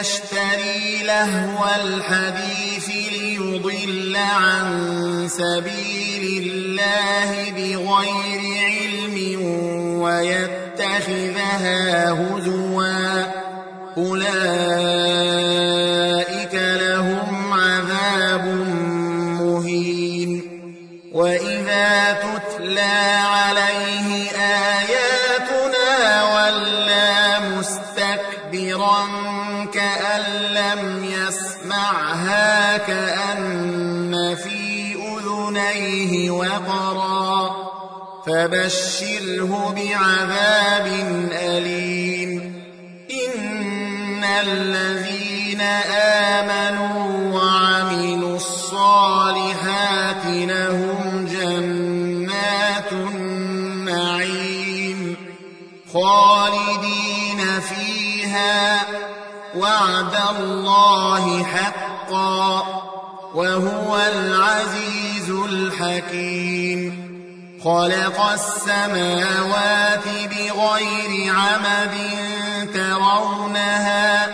يشتري لهو الحديث ليضل عن سبيل الله بغير علم ويتخذها هزوا. أولئك كأن لم يسمعها كأن في أذنيه وقرا فبشره بعذاب أليم إن الذين آمنوا وعملوا الصالحات لهم جنات النعيم خالدين فيها وعد الله حقا وهو العزيز الحكيم. خلق السماوات بغير عمد ترونها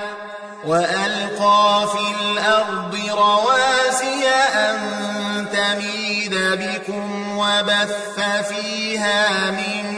وألقى في الأرض رواسي أن تميد بكم وبث فيها من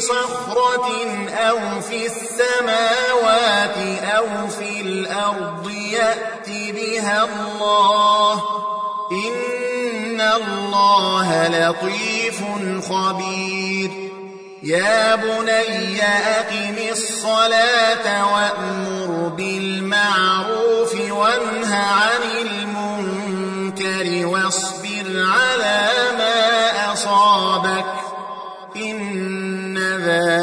صخرة أو في السماوات أو في الأرض يأت بها الله. إن الله لطيف خبير. يا بني أقم الصلاة وأمر بالمعروف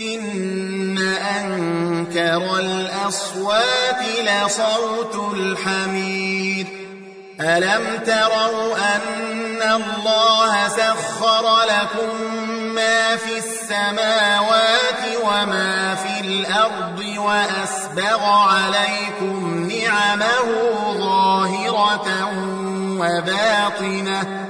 إن أنكر الأصوات لصوت الحمير. ألم تروا أن الله سخر لكم ما في السماوات وما في الأرض وأسبغ عليكم نعمه ظاهرة وباطنة؟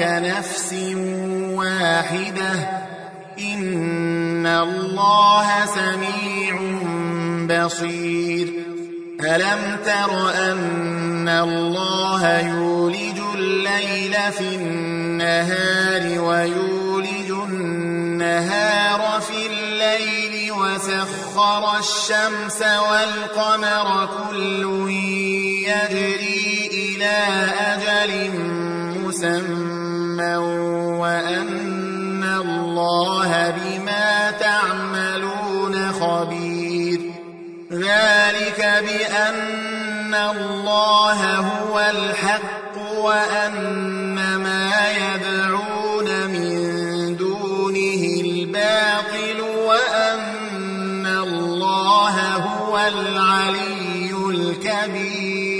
كنفس واحدة. إن الله سميع بصير. ألم تر أن الله يولج الليل في النهار ويولج النهار في الليل وسخر الشمس والقمر كل يجري إلى أجل مسمى. وأن الله بما تعملون خبير. ذلك بأن الله هو الحق وأن ما يدعون من دونه الباطل وأن الله هو العلي الكبير.